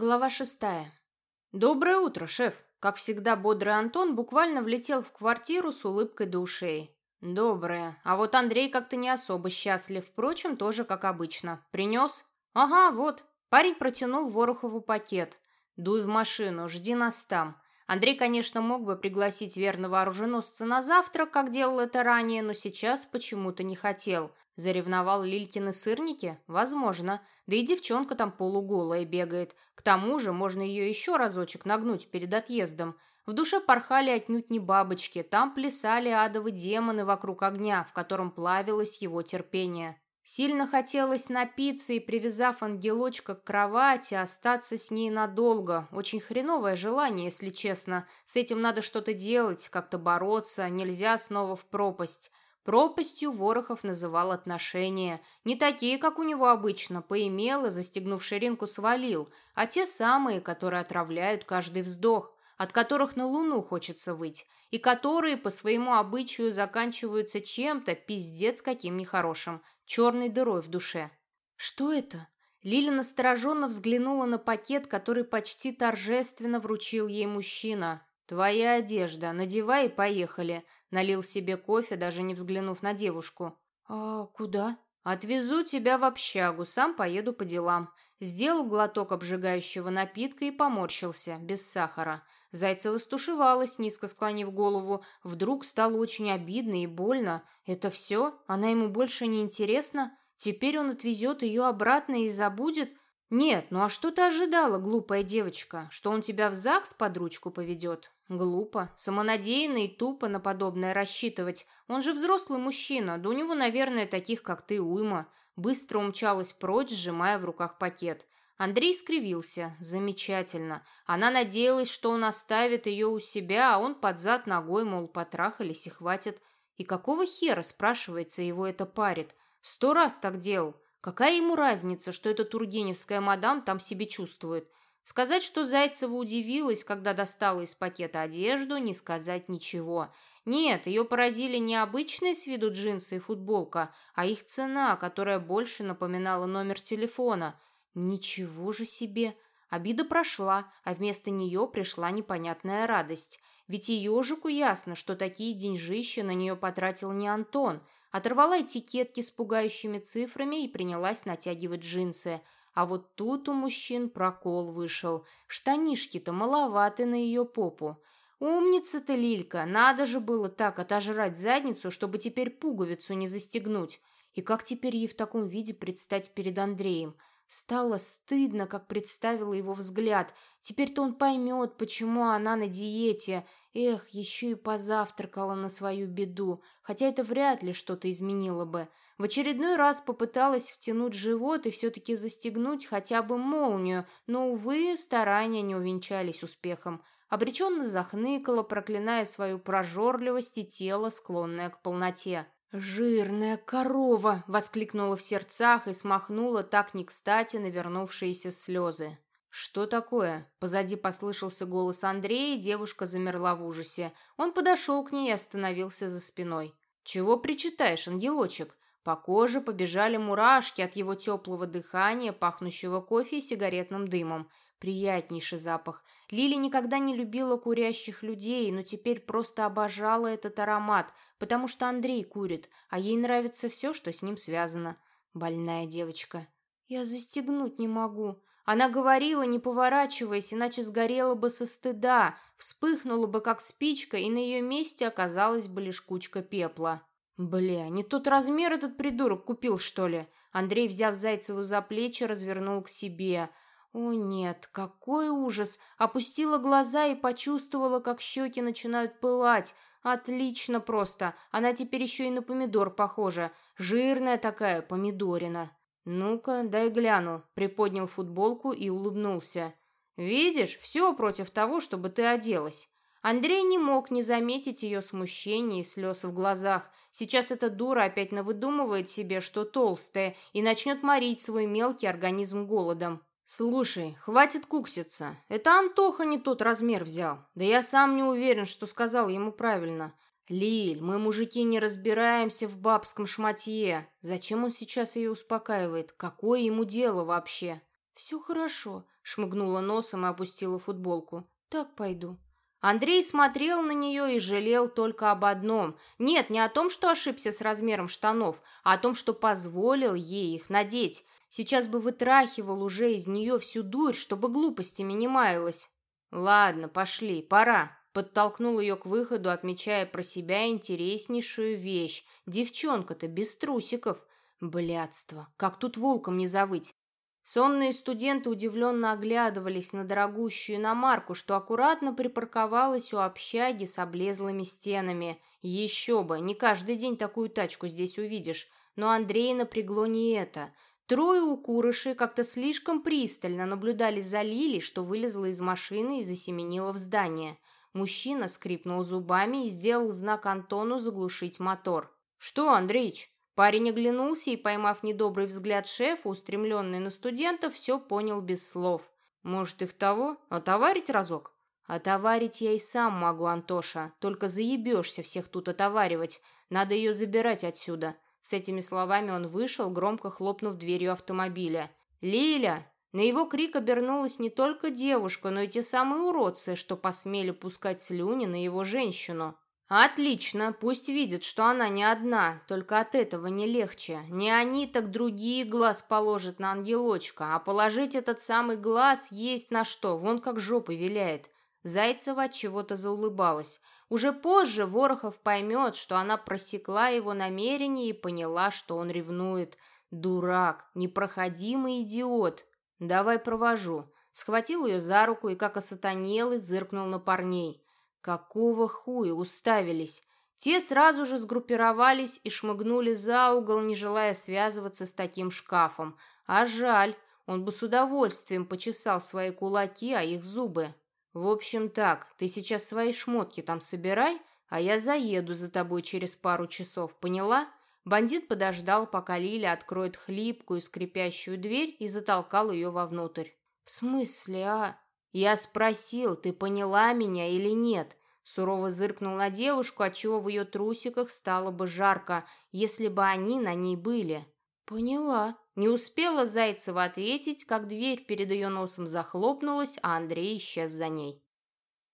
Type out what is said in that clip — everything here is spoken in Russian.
Глава шестая. «Доброе утро, шеф!» Как всегда, бодрый Антон буквально влетел в квартиру с улыбкой до ушей. «Доброе. А вот Андрей как-то не особо счастлив. Впрочем, тоже как обычно. Принес?» «Ага, вот». Парень протянул Ворохову пакет. «Дуй в машину, жди нас там». Андрей, конечно, мог бы пригласить верного оруженосца на завтрак, как делал это ранее, но сейчас почему-то не хотел. Заревновал Лилькины сырники? Возможно. Да и девчонка там полуголая бегает. К тому же можно ее еще разочек нагнуть перед отъездом. В душе порхали отнюдь не бабочки. Там плясали адовы демоны вокруг огня, в котором плавилось его терпение. Сильно хотелось напиться и, привязав ангелочка к кровати, остаться с ней надолго. Очень хреновое желание, если честно. С этим надо что-то делать, как-то бороться. Нельзя снова в пропасть. Пропастью Ворохов называл отношения. Не такие, как у него обычно, поимел и, застегнув ширинку, свалил, а те самые, которые отравляют каждый вздох, от которых на луну хочется выть, и которые по своему обычаю заканчиваются чем-то пиздец каким нехорошим, черной дырой в душе. «Что это?» Лиля настороженно взглянула на пакет, который почти торжественно вручил ей мужчина. «Твоя одежда. Надевай и поехали. Налил себе кофе, даже не взглянув на девушку. «А куда?» «Отвезу тебя в общагу, сам поеду по делам». Сделал глоток обжигающего напитка и поморщился, без сахара. Зайцева стушевалась, низко склонив голову. Вдруг стало очень обидно и больно. «Это все? Она ему больше не интересна? Теперь он отвезет ее обратно и забудет?» «Нет, ну а что ты ожидала, глупая девочка? Что он тебя в ЗАГС под ручку поведет? Глупо, самонадеянно и тупо на подобное рассчитывать. Он же взрослый мужчина, да у него, наверное, таких, как ты, уйма. Быстро умчалась прочь, сжимая в руках пакет. Андрей скривился. Замечательно. Она надеялась, что он оставит ее у себя, а он под зад ногой, мол, потрахались и хватит. И какого хера, спрашивается, его это парит? Сто раз так делал. Какая ему разница, что эта тургеневская мадам там себе чувствует? Сказать, что Зайцева удивилась, когда достала из пакета одежду, не сказать ничего. Нет, ее поразили не обычные с виду джинсы и футболка, а их цена, которая больше напоминала номер телефона. Ничего же себе! Обида прошла, а вместо нее пришла непонятная радость. Ведь и ежику ясно, что такие деньжища на нее потратил не Антон. Оторвала этикетки с пугающими цифрами и принялась натягивать джинсы – а вот тут у мужчин прокол вышел. Штанишки-то маловаты на ее попу. Умница ты, Лилька, надо же было так отожрать задницу, чтобы теперь пуговицу не застегнуть. И как теперь ей в таком виде предстать перед Андреем? Стало стыдно, как представила его взгляд. Теперь-то он поймет, почему она на диете. Эх, еще и позавтракала на свою беду, хотя это вряд ли что-то изменило бы. В очередной раз попыталась втянуть живот и все-таки застегнуть хотя бы молнию, но, увы, старания не увенчались успехом. Обреченно захныкала, проклиная свою прожорливость и тело, склонное к полноте. «Жирная корова!» — воскликнула в сердцах и смахнула так не кстати навернувшиеся слезы. «Что такое?» Позади послышался голос Андрея, и девушка замерла в ужасе. Он подошел к ней и остановился за спиной. «Чего причитаешь, ангелочек?» По коже побежали мурашки от его теплого дыхания, пахнущего кофе и сигаретным дымом. Приятнейший запах. Лили никогда не любила курящих людей, но теперь просто обожала этот аромат, потому что Андрей курит, а ей нравится все, что с ним связано. Больная девочка. «Я застегнуть не могу». Она говорила, не поворачиваясь, иначе сгорела бы со стыда, вспыхнула бы, как спичка, и на ее месте оказалась бы лишь кучка пепла. «Бля, не тот размер этот придурок купил, что ли?» Андрей, взяв Зайцеву за плечи, развернул к себе – о нет, какой ужас! Опустила глаза и почувствовала, как щеки начинают пылать. Отлично просто. Она теперь еще и на помидор похожа. Жирная такая помидорина. Ну-ка, дай гляну. Приподнял футболку и улыбнулся. Видишь, все против того, чтобы ты оделась. Андрей не мог не заметить ее смущение и слез в глазах. Сейчас эта дура опять навыдумывает себе, что толстая, и начнет морить свой мелкий организм голодом. «Слушай, хватит кукситься. Это Антоха не тот размер взял. Да я сам не уверен, что сказал ему правильно. Лиль, мы, мужики, не разбираемся в бабском шматье. Зачем он сейчас ее успокаивает? Какое ему дело вообще?» «Все хорошо», — шмыгнула носом и опустила футболку. «Так пойду». Андрей смотрел на нее и жалел только об одном. Нет, не о том, что ошибся с размером штанов, а о том, что позволил ей их надеть. Сейчас бы вытрахивал уже из нее всю дурь, чтобы глупостями не маялась. «Ладно, пошли, пора», — подтолкнул ее к выходу, отмечая про себя интереснейшую вещь. «Девчонка-то без трусиков. Блядство, как тут волком не завыть. Сонные студенты удивленно оглядывались на дорогущую иномарку, что аккуратно припарковалась у общаги с облезлыми стенами. Еще бы, не каждый день такую тачку здесь увидишь. Но Андрея напрягло не это. Трое укурышей как-то слишком пристально наблюдали за Лили, что вылезла из машины и засеменила в здание. Мужчина скрипнул зубами и сделал знак Антону заглушить мотор. «Что, Андреич?» Парень оглянулся и, поймав недобрый взгляд шефа, устремленный на студентов, все понял без слов. «Может, их того? Отоварить разок?» «Отоварить я и сам могу, Антоша. Только заебешься всех тут отоваривать. Надо ее забирать отсюда». С этими словами он вышел, громко хлопнув дверью автомобиля. «Лиля!» На его крик обернулась не только девушка, но и те самые уродцы, что посмели пускать слюни на его женщину. «Отлично, пусть видят, что она не одна, только от этого не легче. Не они, так другие глаз положат на ангелочка, а положить этот самый глаз есть на что, вон как жопа виляет». Зайцева от чего-то заулыбалась. Уже позже Ворохов поймет, что она просекла его намерение и поняла, что он ревнует. Дурак, непроходимый идиот. «Давай провожу». Схватил ее за руку и, как осатанелый, зыркнул на парней. Какого хуя уставились? Те сразу же сгруппировались и шмыгнули за угол, не желая связываться с таким шкафом. А жаль, он бы с удовольствием почесал свои кулаки, а их зубы. В общем так, ты сейчас свои шмотки там собирай, а я заеду за тобой через пару часов, поняла? Бандит подождал, пока Лиля откроет хлипкую, скрипящую дверь и затолкал ее вовнутрь. «В смысле, а?» «Я спросил, ты поняла меня или нет?» Сурово зыркнул на девушку, отчего в ее трусиках стало бы жарко, если бы они на ней были. «Поняла». Не успела Зайцева ответить, как дверь перед ее носом захлопнулась, а Андрей исчез за ней.